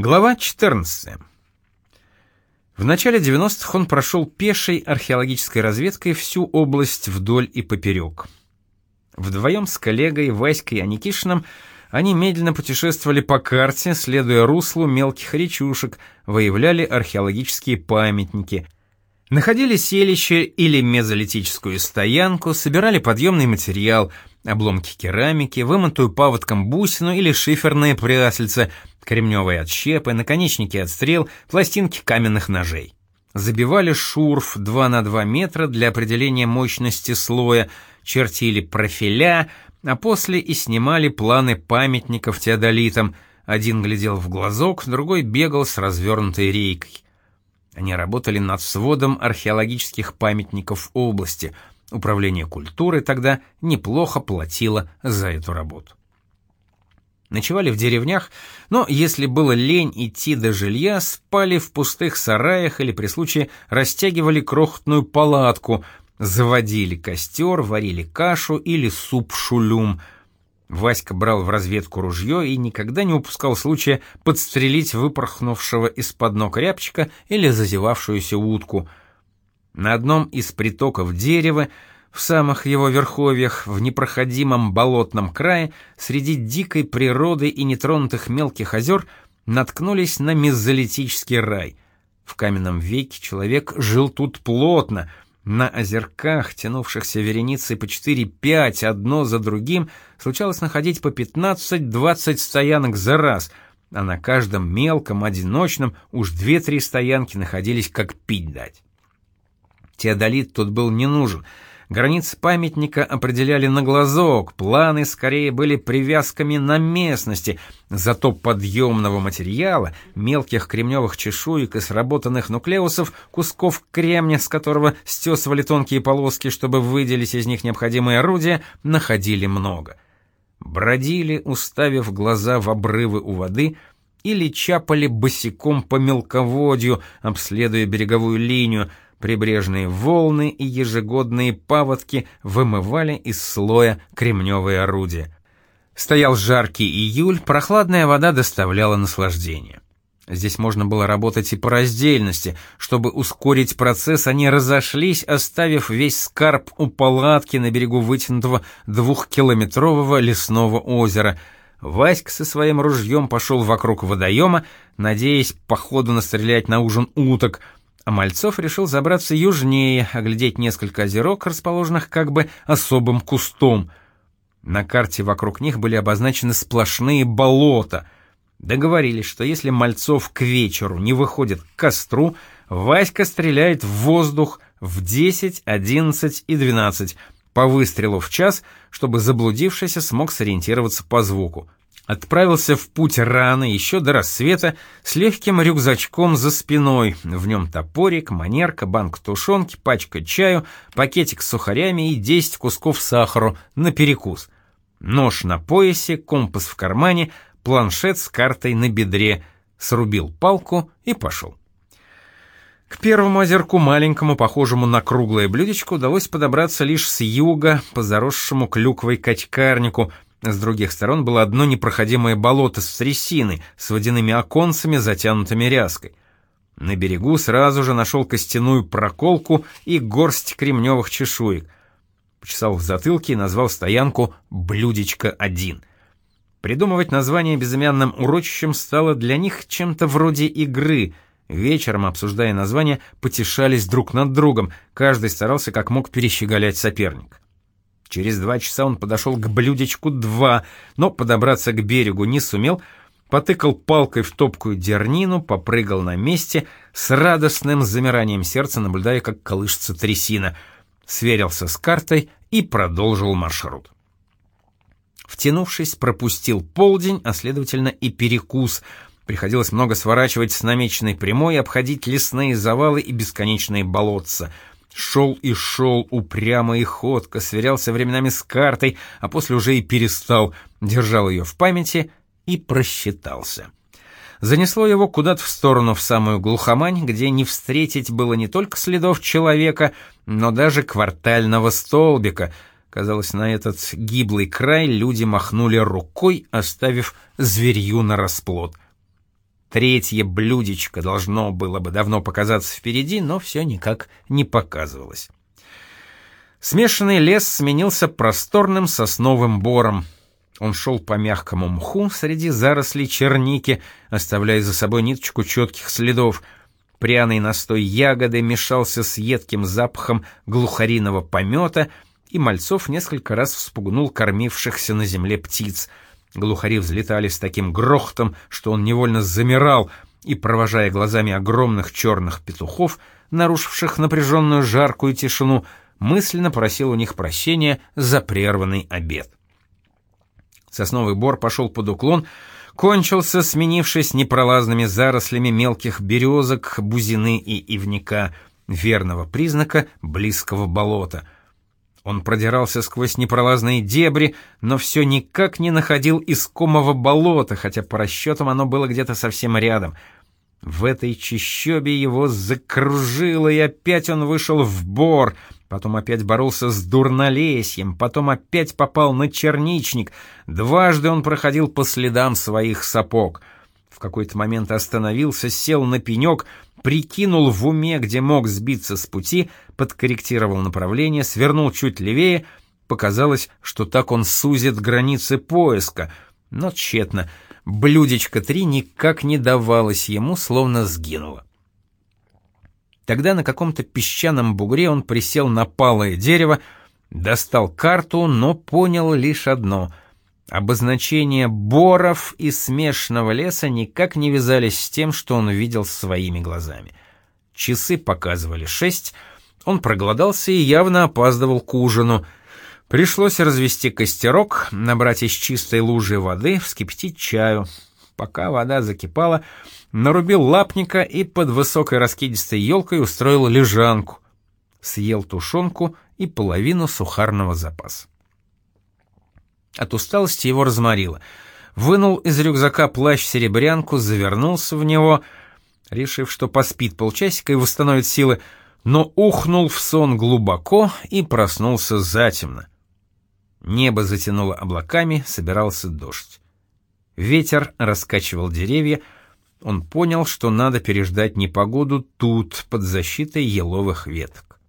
Глава 14. В начале 90-х он прошел пешей археологической разведкой всю область вдоль и поперек. Вдвоем с коллегой Васькой Аникишиным они медленно путешествовали по карте, следуя руслу мелких речушек, выявляли археологические памятники, находили селище или мезолитическую стоянку, собирали подъемный материал, обломки керамики, вымытую паводком бусину или шиферные прясельца – кремневые отщепы, наконечники от стрел, пластинки каменных ножей. Забивали шурф 2 на 2 метра для определения мощности слоя, чертили профиля, а после и снимали планы памятников теодолитам. Один глядел в глазок, другой бегал с развернутой рейкой. Они работали над сводом археологических памятников области. Управление культуры тогда неплохо платило за эту работу. Ночевали в деревнях, но если было лень идти до жилья, спали в пустых сараях или при случае растягивали крохотную палатку, заводили костер, варили кашу или суп-шулюм. Васька брал в разведку ружье и никогда не упускал случая подстрелить выпорхнувшего из-под ног рябчика или зазевавшуюся утку. На одном из притоков дерева в самых его верховьях, в непроходимом болотном крае, среди дикой природы и нетронутых мелких озер, наткнулись на мезолитический рай. В каменном веке человек жил тут плотно, на озерках, тянувшихся вереницей по 4-5 одно за другим, случалось находить по 15-20 стоянок за раз, а на каждом мелком, одиночном уж 2-3 стоянки находились как пить дать. Теодолит тут был не нужен — Границы памятника определяли на глазок, планы скорее были привязками на местности, зато подъемного материала, мелких кремневых чешуек и сработанных нуклеусов, кусков кремня, с которого стесывали тонкие полоски, чтобы выделить из них необходимые орудия, находили много. Бродили, уставив глаза в обрывы у воды, или чапали босиком по мелководью, обследуя береговую линию, Прибрежные волны и ежегодные паводки вымывали из слоя кремневые орудия. Стоял жаркий июль, прохладная вода доставляла наслаждение. Здесь можно было работать и по раздельности. Чтобы ускорить процесс, они разошлись, оставив весь скарб у палатки на берегу вытянутого двухкилометрового лесного озера. Васька со своим ружьем пошел вокруг водоема, надеясь по ходу настрелять на ужин уток — а Мальцов решил забраться южнее, оглядеть несколько озерок, расположенных как бы особым кустом. На карте вокруг них были обозначены сплошные болота. Договорились, что если Мальцов к вечеру не выходит к костру, Васька стреляет в воздух в 10, 11 и 12 по выстрелу в час, чтобы заблудившийся смог сориентироваться по звуку отправился в путь рано, еще до рассвета, с легким рюкзачком за спиной. В нем топорик, манерка, банк тушенки, пачка чаю, пакетик с сухарями и 10 кусков сахара на перекус. Нож на поясе, компас в кармане, планшет с картой на бедре. Срубил палку и пошел. К первому озерку, маленькому, похожему на круглое блюдечко, удалось подобраться лишь с юга, по заросшему клюквой качкарнику — с других сторон было одно непроходимое болото с трясины, с водяными оконцами, затянутыми ряской. На берегу сразу же нашел костяную проколку и горсть кремневых чешуек. Почесал в затылке и назвал стоянку «Блюдечко-1». Придумывать название безымянным урочищем стало для них чем-то вроде игры. Вечером, обсуждая название, потешались друг над другом, каждый старался как мог перещеголять соперника. Через два часа он подошел к блюдечку два, но подобраться к берегу не сумел, потыкал палкой в топкую дернину, попрыгал на месте, с радостным замиранием сердца наблюдая, как колышется трясина, сверился с картой и продолжил маршрут. Втянувшись, пропустил полдень, а следовательно и перекус. Приходилось много сворачивать с намеченной прямой, обходить лесные завалы и бесконечные болотца — Шел и шел упрямо и ходко, сверялся временами с картой, а после уже и перестал, держал ее в памяти и просчитался. Занесло его куда-то в сторону, в самую глухомань, где не встретить было не только следов человека, но даже квартального столбика. Казалось, на этот гиблый край люди махнули рукой, оставив зверью на расплод. Третье блюдечко должно было бы давно показаться впереди, но все никак не показывалось. Смешанный лес сменился просторным сосновым бором. Он шел по мягкому мху среди зарослей черники, оставляя за собой ниточку четких следов. Пряный настой ягоды мешался с едким запахом глухариного помета, и Мальцов несколько раз вспугнул кормившихся на земле птиц. Глухари взлетали с таким грохотом, что он невольно замирал, и, провожая глазами огромных черных петухов, нарушивших напряженную жаркую тишину, мысленно просил у них прощения за прерванный обед. Сосновый бор пошел под уклон, кончился, сменившись непролазными зарослями мелких березок, бузины и ивника, верного признака близкого болота. Он продирался сквозь непролазные дебри, но все никак не находил искомого болота, хотя по расчетам оно было где-то совсем рядом. В этой чащобе его закружило, и опять он вышел в бор — потом опять боролся с дурнолесьем, потом опять попал на черничник. Дважды он проходил по следам своих сапог. В какой-то момент остановился, сел на пенек, прикинул в уме, где мог сбиться с пути, подкорректировал направление, свернул чуть левее. Показалось, что так он сузит границы поиска, но тщетно. Блюдечко три никак не давалось ему, словно сгинуло. Тогда на каком-то песчаном бугре он присел на палое дерево, достал карту, но понял лишь одно — обозначения боров и смешанного леса никак не вязались с тем, что он видел своими глазами. Часы показывали шесть, он проголодался и явно опаздывал к ужину. Пришлось развести костерок, набрать из чистой лужи воды, вскипятить чаю. Пока вода закипала, нарубил лапника и под высокой раскидистой елкой устроил лежанку. Съел тушенку и половину сухарного запаса. От усталости его разморило. Вынул из рюкзака плащ-серебрянку, завернулся в него, решив, что поспит полчасика и восстановит силы, но ухнул в сон глубоко и проснулся затемно. Небо затянуло облаками, собирался дождь. Ветер раскачивал деревья, он понял, что надо переждать непогоду тут, под защитой еловых веток.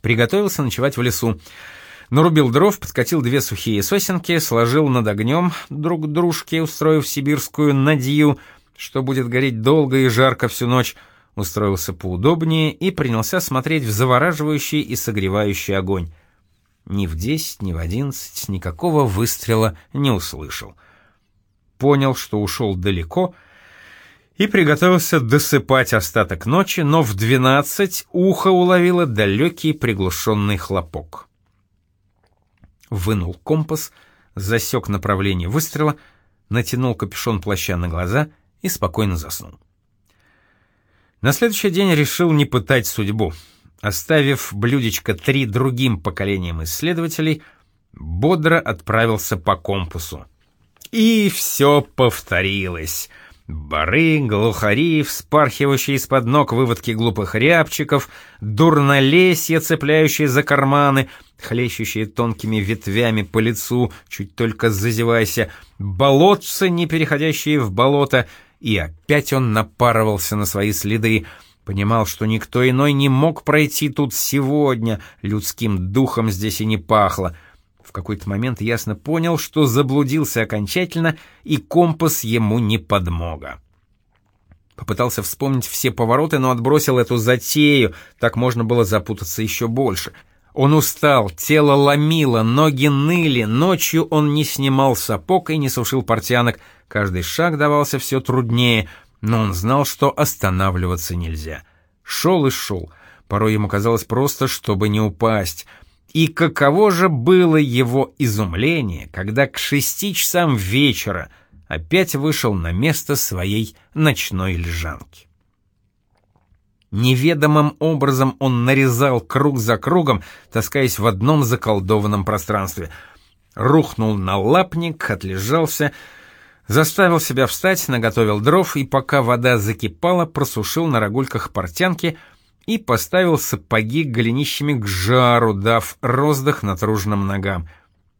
Приготовился ночевать в лесу. Нарубил дров, подкатил две сухие сосенки, сложил над огнем друг дружке, устроив сибирскую надью, что будет гореть долго и жарко всю ночь, устроился поудобнее и принялся смотреть в завораживающий и согревающий огонь. Ни в десять, ни в одиннадцать никакого выстрела не услышал. Понял, что ушел далеко — и приготовился досыпать остаток ночи, но в двенадцать ухо уловило далекий приглушенный хлопок. Вынул компас, засек направление выстрела, натянул капюшон плаща на глаза и спокойно заснул. На следующий день решил не пытать судьбу. Оставив блюдечко три другим поколениям исследователей, бодро отправился по компасу. И все повторилось — Бары, глухари, вспархивающие из-под ног выводки глупых рябчиков, дурнолесье, цепляющие за карманы, хлещущие тонкими ветвями по лицу, чуть только зазевайся, болотцы, не переходящие в болото, и опять он напарывался на свои следы, понимал, что никто иной не мог пройти тут сегодня, людским духом здесь и не пахло — в какой-то момент ясно понял, что заблудился окончательно, и компас ему не подмога. Попытался вспомнить все повороты, но отбросил эту затею, так можно было запутаться еще больше. Он устал, тело ломило, ноги ныли, ночью он не снимал сапог и не сушил портянок, каждый шаг давался все труднее, но он знал, что останавливаться нельзя. Шел и шел, порой ему казалось просто, чтобы не упасть — и каково же было его изумление, когда к шести часам вечера опять вышел на место своей ночной лежанки. Неведомым образом он нарезал круг за кругом, таскаясь в одном заколдованном пространстве. Рухнул на лапник, отлежался, заставил себя встать, наготовил дров и, пока вода закипала, просушил на рогульках портянки — и поставил сапоги голенищами к жару, дав роздых натруженным ногам.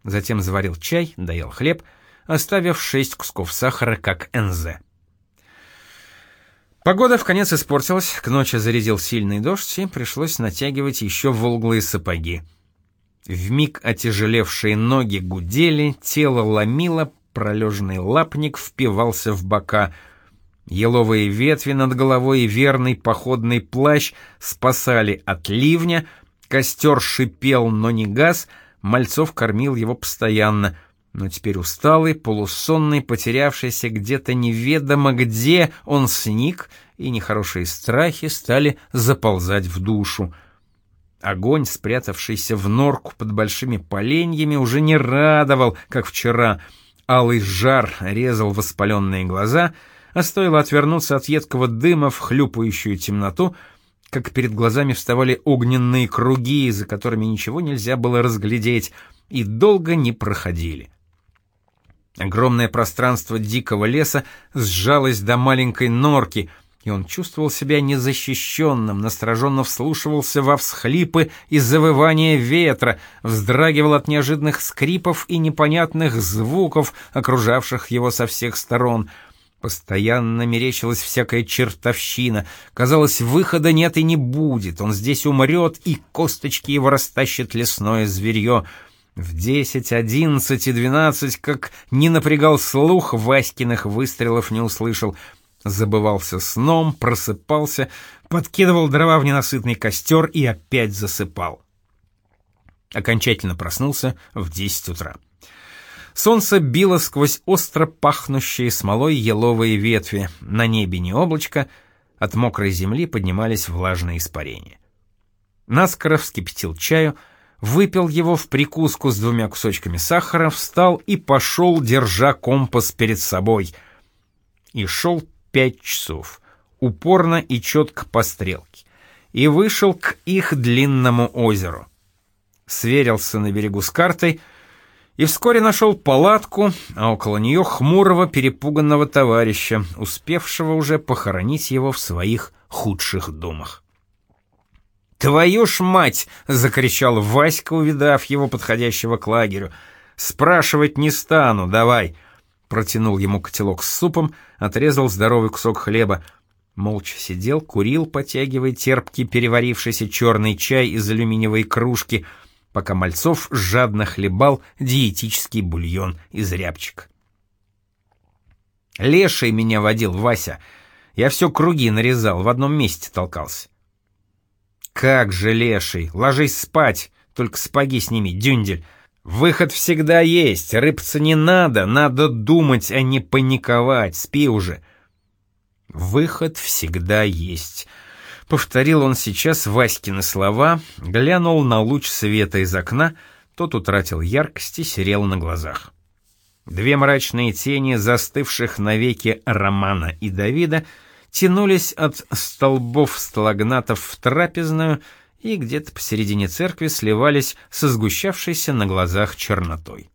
Затем заварил чай, доел хлеб, оставив шесть кусков сахара как НЗ. Погода в конец испортилась, к ночи зарядил сильный дождь, и пришлось натягивать еще волглые сапоги. Вмиг отяжелевшие ноги гудели, тело ломило, пролеженный лапник впивался в бока. Еловые ветви над головой и верный походный плащ спасали от ливня, костер шипел, но не газ, Мальцов кормил его постоянно — но теперь усталый, полусонный, потерявшийся где-то неведомо где, он сник, и нехорошие страхи стали заползать в душу. Огонь, спрятавшийся в норку под большими поленьями, уже не радовал, как вчера. Алый жар резал воспаленные глаза, а стоило отвернуться от едкого дыма в хлюпающую темноту, как перед глазами вставали огненные круги, за которыми ничего нельзя было разглядеть, и долго не проходили. Огромное пространство дикого леса сжалось до маленькой норки, и он чувствовал себя незащищенным, настороженно вслушивался во всхлипы и завывания ветра, вздрагивал от неожиданных скрипов и непонятных звуков, окружавших его со всех сторон. Постоянно мерещилась всякая чертовщина. Казалось, выхода нет и не будет. Он здесь умрет, и косточки его растащит лесное зверье — в десять, одиннадцать и двенадцать, как не напрягал слух, Васькиных выстрелов не услышал. Забывался сном, просыпался, подкидывал дрова в ненасытный костер и опять засыпал. Окончательно проснулся в десять утра. Солнце било сквозь остро пахнущие смолой еловые ветви, на небе не облачко, от мокрой земли поднимались влажные испарения. Наскоро вскипятил чаю — выпил его в прикуску с двумя кусочками сахара, встал и пошел, держа компас перед собой. И шел пять часов, упорно и четко по стрелке, и вышел к их длинному озеру. Сверился на берегу с картой и вскоре нашел палатку, а около нее хмурого перепуганного товарища, успевшего уже похоронить его в своих худших думах. «Твою ж мать!» — закричал Васька, увидав его подходящего к лагерю. «Спрашивать не стану, давай!» Протянул ему котелок с супом, отрезал здоровый кусок хлеба. Молча сидел, курил, потягивая терпкий переварившийся черный чай из алюминиевой кружки, пока Мальцов жадно хлебал диетический бульон из рябчика. «Леший меня водил, Вася. Я все круги нарезал, в одном месте толкался. «Как же, леший, ложись спать, только спаги сними, дюндель. Выход всегда есть, рыбаться не надо, надо думать, а не паниковать, спи уже». «Выход всегда есть», — повторил он сейчас Васькины слова, глянул на луч света из окна, тот утратил яркость и серел на глазах. Две мрачные тени, застывших навеки Романа и Давида, — тянулись от столбов сталагнатов в трапезную и где-то посередине церкви сливались со сгущавшейся на глазах чернотой.